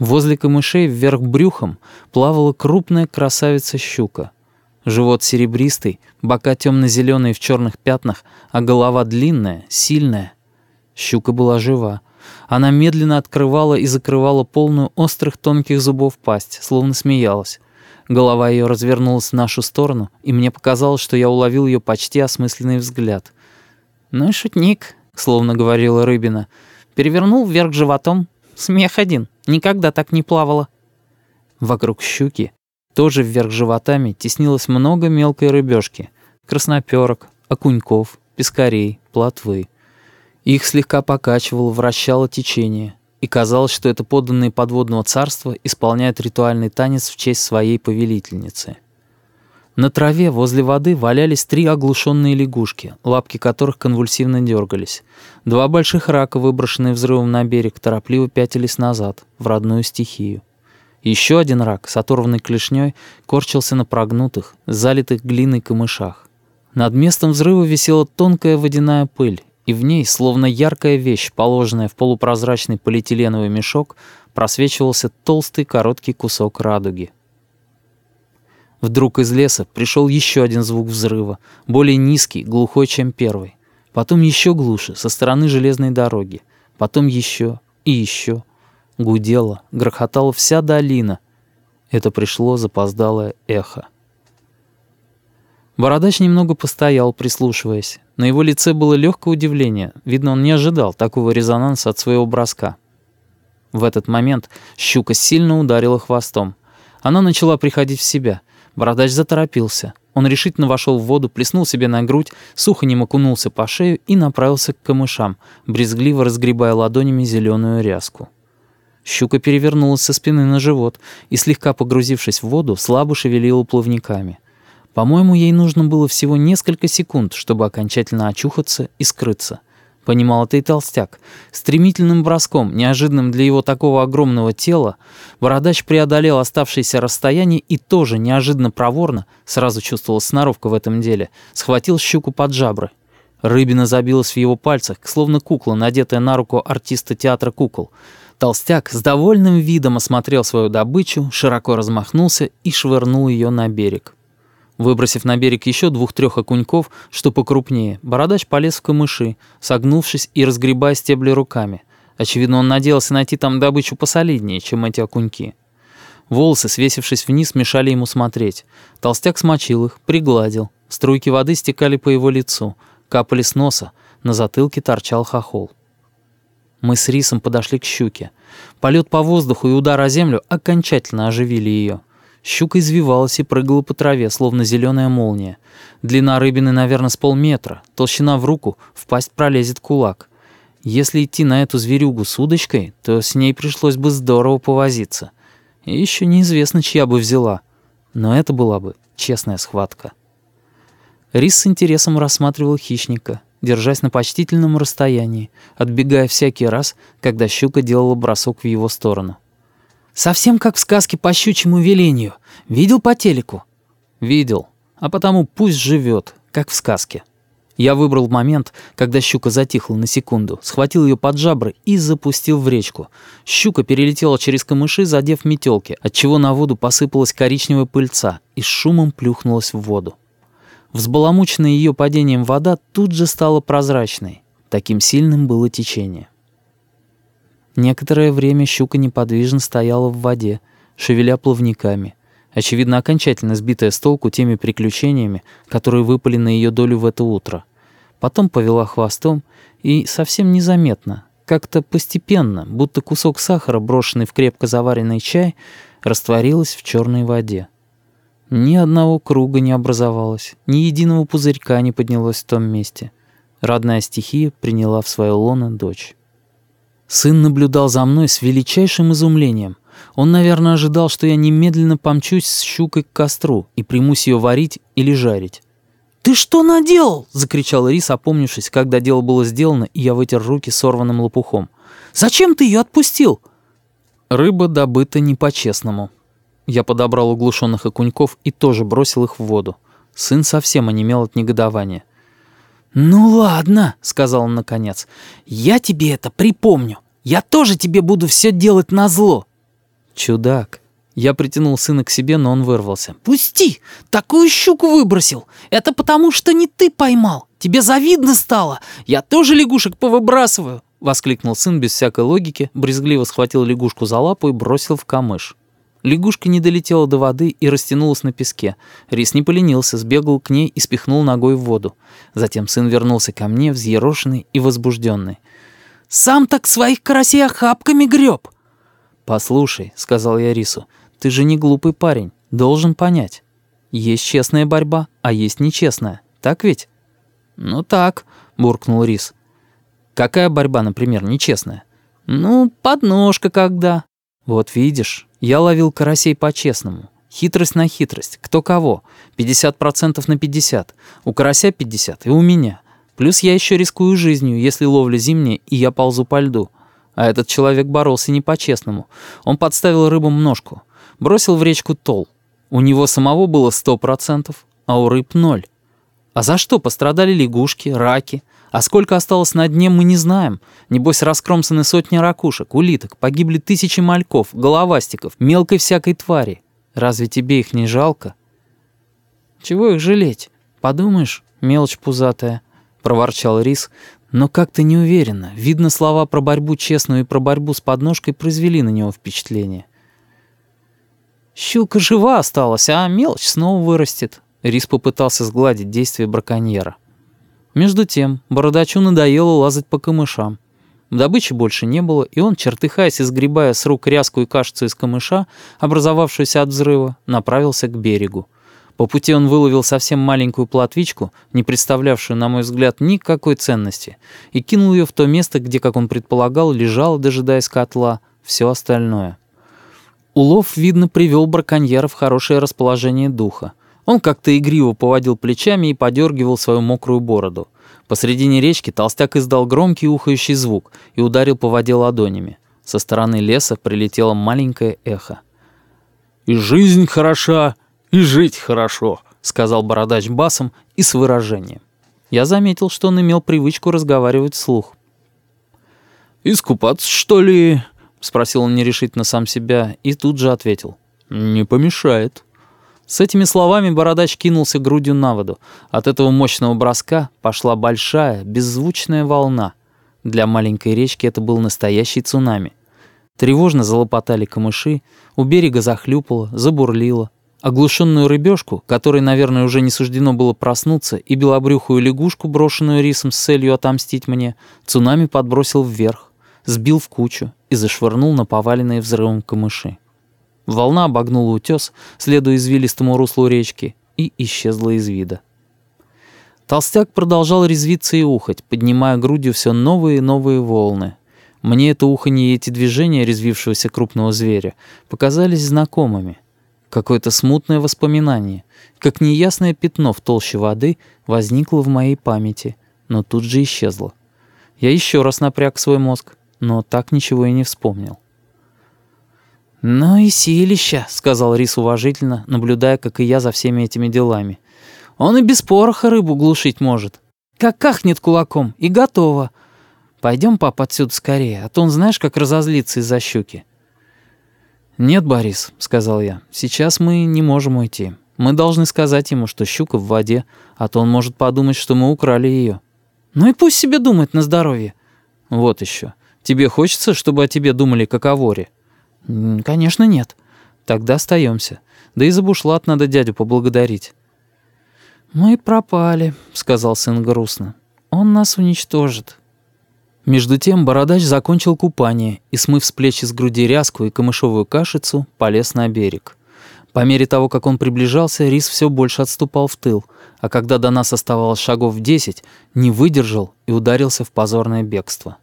Возле камышей вверх брюхом плавала крупная красавица-щука. Живот серебристый, бока темно-зеленые в черных пятнах, а голова длинная, сильная. Щука была жива. Она медленно открывала и закрывала полную острых тонких зубов пасть, словно смеялась. Голова ее развернулась в нашу сторону, и мне показалось, что я уловил ее почти осмысленный взгляд. «Ну и шутник», — словно говорила Рыбина, перевернул вверх животом. Смех один. Никогда так не плавала. Вокруг щуки, тоже вверх животами, теснилось много мелкой рыбешки. Красноперок, окуньков, пескарей, плотвы. Их слегка покачивало, вращало течение. И казалось, что это подданные подводного царства исполняют ритуальный танец в честь своей повелительницы. На траве возле воды валялись три оглушенные лягушки, лапки которых конвульсивно дергались. Два больших рака, выброшенные взрывом на берег, торопливо пятились назад, в родную стихию. Еще один рак, с оторванной клешней, корчился на прогнутых, залитых глиной камышах. Над местом взрыва висела тонкая водяная пыль, и в ней, словно яркая вещь, положенная в полупрозрачный полиэтиленовый мешок, просвечивался толстый короткий кусок радуги. Вдруг из леса пришел еще один звук взрыва, более низкий, глухой, чем первый. Потом еще глуше, со стороны железной дороги. Потом еще и еще. Гудела, грохотала вся долина. Это пришло запоздалое эхо. Бородач немного постоял, прислушиваясь. На его лице было легкое удивление. Видно, он не ожидал такого резонанса от своего броска. В этот момент щука сильно ударила хвостом. Она начала приходить в себя — Бородач заторопился. Он решительно вошел в воду, плеснул себе на грудь, сухонем окунулся по шею и направился к камышам, брезгливо разгребая ладонями зеленую ряску. Щука перевернулась со спины на живот и, слегка погрузившись в воду, слабо шевелила плавниками. По-моему, ей нужно было всего несколько секунд, чтобы окончательно очухаться и скрыться — понимал это и толстяк. Стремительным броском, неожиданным для его такого огромного тела, бородач преодолел оставшееся расстояние и тоже неожиданно проворно, сразу чувствовал сноровка в этом деле, схватил щуку под жабры. Рыбина забилась в его пальцах, словно кукла, надетая на руку артиста театра кукол. Толстяк с довольным видом осмотрел свою добычу, широко размахнулся и швырнул ее на берег. Выбросив на берег еще двух-трех окуньков, что покрупнее, бородач полез в камыши, согнувшись и разгребая стебли руками. Очевидно, он надеялся найти там добычу посолиднее, чем эти окуньки. Волосы, свесившись вниз, мешали ему смотреть. Толстяк смочил их, пригладил. Струйки воды стекали по его лицу, капали с носа, на затылке торчал хохол. Мы с Рисом подошли к щуке. Полет по воздуху и удар о землю окончательно оживили ее. Щука извивалась и прыгала по траве, словно зеленая молния. Длина рыбины, наверное, с полметра. Толщина в руку, в пасть пролезет кулак. Если идти на эту зверюгу с удочкой, то с ней пришлось бы здорово повозиться. И еще неизвестно, чья бы взяла. Но это была бы честная схватка. Рис с интересом рассматривал хищника, держась на почтительном расстоянии, отбегая всякий раз, когда щука делала бросок в его сторону. Совсем как в сказке по щучьему велению. Видел по телеку? Видел. А потому пусть живет, как в сказке. Я выбрал момент, когда щука затихла на секунду, схватил ее под жабры и запустил в речку. Щука перелетела через камыши, задев метелки, отчего на воду посыпалась коричневая пыльца и с шумом плюхнулась в воду. Взбаламученная ее падением вода тут же стала прозрачной. Таким сильным было течение. Некоторое время щука неподвижно стояла в воде, шевеля плавниками, очевидно, окончательно сбитая с толку теми приключениями, которые выпали на ее долю в это утро. Потом повела хвостом и совсем незаметно, как-то постепенно, будто кусок сахара, брошенный в крепко заваренный чай, растворилась в черной воде. Ни одного круга не образовалось, ни единого пузырька не поднялось в том месте. Родная стихия приняла в свое лоно дочь. Сын наблюдал за мной с величайшим изумлением. Он, наверное, ожидал, что я немедленно помчусь с щукой к костру и примусь ее варить или жарить. «Ты что наделал?» — закричал Рис, опомнившись, когда дело было сделано, и я вытер руки сорванным лопухом. «Зачем ты ее отпустил?» Рыба добыта не по-честному. Я подобрал углушенных окуньков и тоже бросил их в воду. Сын совсем онемел от негодования. «Ну ладно», — сказал он наконец, — «я тебе это припомню. Я тоже тебе буду все делать назло». Чудак. Я притянул сына к себе, но он вырвался. «Пусти! Такую щуку выбросил! Это потому, что не ты поймал! Тебе завидно стало! Я тоже лягушек повыбрасываю!» Воскликнул сын без всякой логики, брезгливо схватил лягушку за лапу и бросил в камыш. Лягушка не долетела до воды и растянулась на песке. Рис не поленился, сбегал к ней и спихнул ногой в воду. Затем сын вернулся ко мне, взъерошенный и возбужденный. «Сам так своих карасей охапками греб!» «Послушай», — сказал я Рису, — «ты же не глупый парень, должен понять. Есть честная борьба, а есть нечестная, так ведь?» «Ну так», — буркнул Рис. «Какая борьба, например, нечестная?» «Ну, подножка когда». «Вот видишь, я ловил карасей по-честному. Хитрость на хитрость. Кто кого. 50% на 50. У карася 50 и у меня. Плюс я еще рискую жизнью, если ловля зимняя, и я ползу по льду. А этот человек боролся не по-честному. Он подставил рыбам ножку. Бросил в речку тол. У него самого было 100%, а у рыб ноль. А за что пострадали лягушки, раки? А сколько осталось на дне, мы не знаем. Небось, раскромсаны сотни ракушек, улиток, погибли тысячи мальков, головастиков, мелкой всякой твари. Разве тебе их не жалко? Чего их жалеть? Подумаешь, мелочь пузатая, проворчал Рис, но как-то неуверенно. Видно, слова про борьбу честную и про борьбу с подножкой произвели на него впечатление. Щука жива осталась, а мелочь снова вырастет. Рис попытался сгладить действия браконьера. Между тем, бородачу надоело лазать по камышам. Добычи больше не было, и он, чертыхаясь и сгребая с рук ряску и кашицу из камыша, образовавшуюся от взрыва, направился к берегу. По пути он выловил совсем маленькую плотвичку, не представлявшую, на мой взгляд, никакой ценности, и кинул ее в то место, где, как он предполагал, лежало, дожидаясь котла, все остальное. Улов, видно, привел браконьера в хорошее расположение духа. Он как-то игриво поводил плечами и подергивал свою мокрую бороду. Посредине речки толстяк издал громкий ухающий звук и ударил по воде ладонями. Со стороны леса прилетело маленькое эхо. «И жизнь хороша, и жить хорошо», — сказал бородач басом и с выражением. Я заметил, что он имел привычку разговаривать вслух. «Искупаться, что ли?» — спросил он нерешительно сам себя и тут же ответил. «Не помешает». С этими словами бородач кинулся грудью на воду. От этого мощного броска пошла большая, беззвучная волна. Для маленькой речки это был настоящий цунами. Тревожно залопотали камыши, у берега захлюпало, забурлило. Оглушенную рыбешку, которой, наверное, уже не суждено было проснуться, и белобрюхую лягушку, брошенную рисом с целью отомстить мне, цунами подбросил вверх, сбил в кучу и зашвырнул на поваленные взрывом камыши. Волна обогнула утес, следуя извилистому руслу речки, и исчезла из вида. Толстяк продолжал резвиться и ухать, поднимая грудью все новые и новые волны. Мне это уханье и эти движения резвившегося крупного зверя показались знакомыми. Какое-то смутное воспоминание, как неясное пятно в толще воды, возникло в моей памяти, но тут же исчезло. Я еще раз напряг свой мозг, но так ничего и не вспомнил. «Ну и силища», — сказал Рис уважительно, наблюдая, как и я, за всеми этими делами. «Он и без пороха рыбу глушить может. Как кахнет кулаком, и готово. Пойдем, пап, отсюда скорее, а то он знаешь, как разозлится из-за щуки». «Нет, Борис», — сказал я, — «сейчас мы не можем уйти. Мы должны сказать ему, что щука в воде, а то он может подумать, что мы украли ее». «Ну и пусть себе думает на здоровье». «Вот еще. Тебе хочется, чтобы о тебе думали как о воре?» «Конечно, нет». «Тогда остаемся. Да и за бушлат надо дядю поблагодарить». «Мы пропали», — сказал сын грустно. «Он нас уничтожит». Между тем бородач закончил купание и, смыв с плеч из груди ряску и камышовую кашицу, полез на берег. По мере того, как он приближался, рис все больше отступал в тыл, а когда до нас оставалось шагов десять, не выдержал и ударился в позорное бегство.